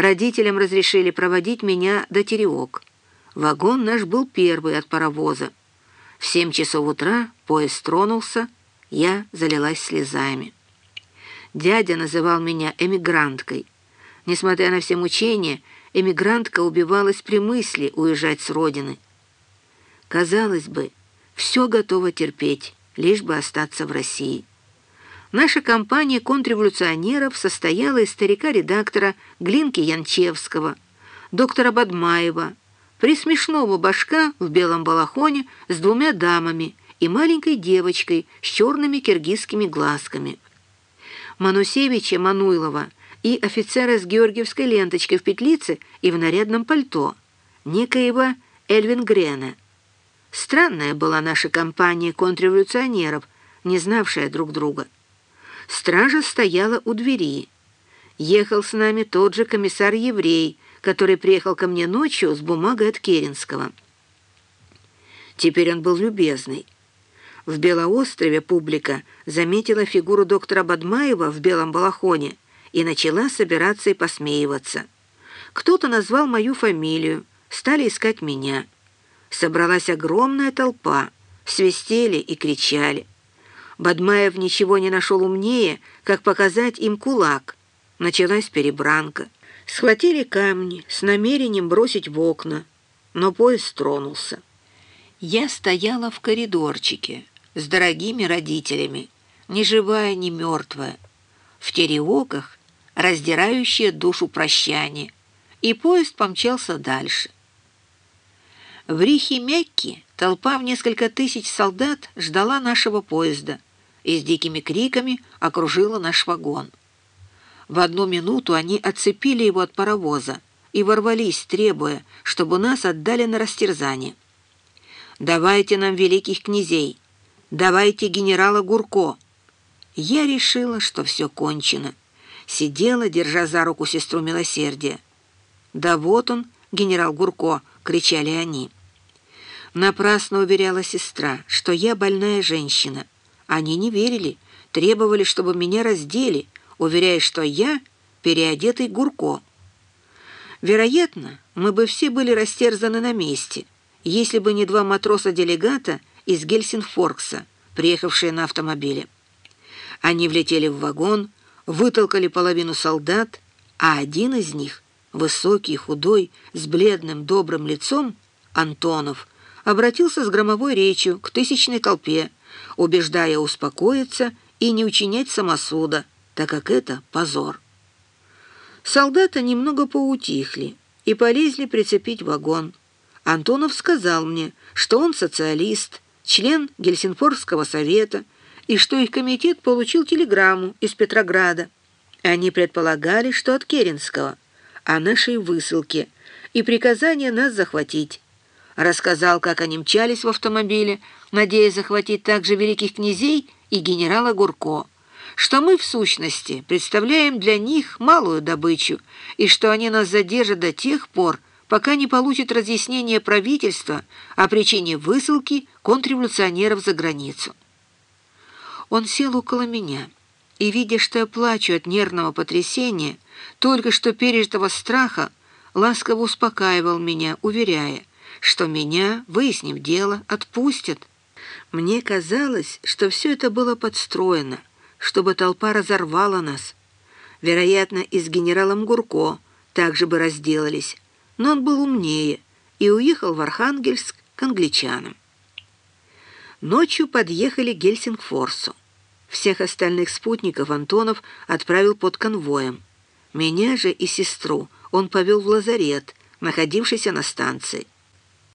Родителям разрешили проводить меня до Тереок. Вагон наш был первый от паровоза. В семь часов утра поезд тронулся, я залилась слезами. Дядя называл меня эмигранткой. Несмотря на все мучения, эмигрантка убивалась при мысли уезжать с родины. Казалось бы, все готово терпеть, лишь бы остаться в России. Наша компания контрреволюционеров состояла из старика-редактора Глинки Янчевского, доктора Бадмаева, присмешного башка в белом балахоне с двумя дамами и маленькой девочкой с черными киргизскими глазками. Манусевича Мануйлова и офицера с георгиевской ленточкой в петлице и в нарядном пальто, некоего Эльвин Грена. Странная была наша компания контрреволюционеров, не знавшая друг друга. Стража стояла у двери. Ехал с нами тот же комиссар-еврей, который приехал ко мне ночью с бумагой от Керенского. Теперь он был любезный. В Белоострове публика заметила фигуру доктора Бадмаева в белом балахоне и начала собираться и посмеиваться. Кто-то назвал мою фамилию, стали искать меня. Собралась огромная толпа, свистели и кричали. Бадмаев ничего не нашел умнее, как показать им кулак. Началась перебранка. Схватили камни с намерением бросить в окна, но поезд тронулся. Я стояла в коридорчике с дорогими родителями, ни живая, ни мертвая, в тереоках, раздирающее душу прощание, и поезд помчался дальше. В Рихе-Мякке толпа в несколько тысяч солдат ждала нашего поезда — и с дикими криками окружила наш вагон. В одну минуту они отцепили его от паровоза и ворвались, требуя, чтобы нас отдали на растерзание. «Давайте нам великих князей! Давайте генерала Гурко!» Я решила, что все кончено. Сидела, держа за руку сестру милосердия. «Да вот он, генерал Гурко!» — кричали они. Напрасно уверяла сестра, что я больная женщина — они не верили, требовали, чтобы меня раздели, уверяя, что я переодетый Гурко. Вероятно, мы бы все были растерзаны на месте, если бы не два матроса-делегата из Гельсинфоркса, приехавшие на автомобиле. Они влетели в вагон, вытолкали половину солдат, а один из них, высокий, худой, с бледным, добрым лицом, Антонов, обратился с громовой речью к тысячной толпе, убеждая успокоиться и не учинять самосуда, так как это позор. Солдаты немного поутихли и полезли прицепить вагон. Антонов сказал мне, что он социалист, член Гельсинфорского совета, и что их комитет получил телеграмму из Петрограда. Они предполагали, что от Керенского, о нашей высылке и приказание нас захватить рассказал, как они мчались в автомобиле, надеясь захватить также великих князей и генерала Гурко, что мы, в сущности, представляем для них малую добычу и что они нас задержат до тех пор, пока не получат разъяснение правительства о причине высылки контрреволюционеров за границу. Он сел около меня и, видя, что я плачу от нервного потрясения, только что пережитого страха, ласково успокаивал меня, уверяя, что меня, выяснив дело, отпустят. Мне казалось, что все это было подстроено, чтобы толпа разорвала нас. Вероятно, и с генералом Гурко также бы разделались, но он был умнее и уехал в Архангельск к англичанам. Ночью подъехали к Гельсингфорсу. Всех остальных спутников Антонов отправил под конвоем. Меня же и сестру он повел в лазарет, находившийся на станции.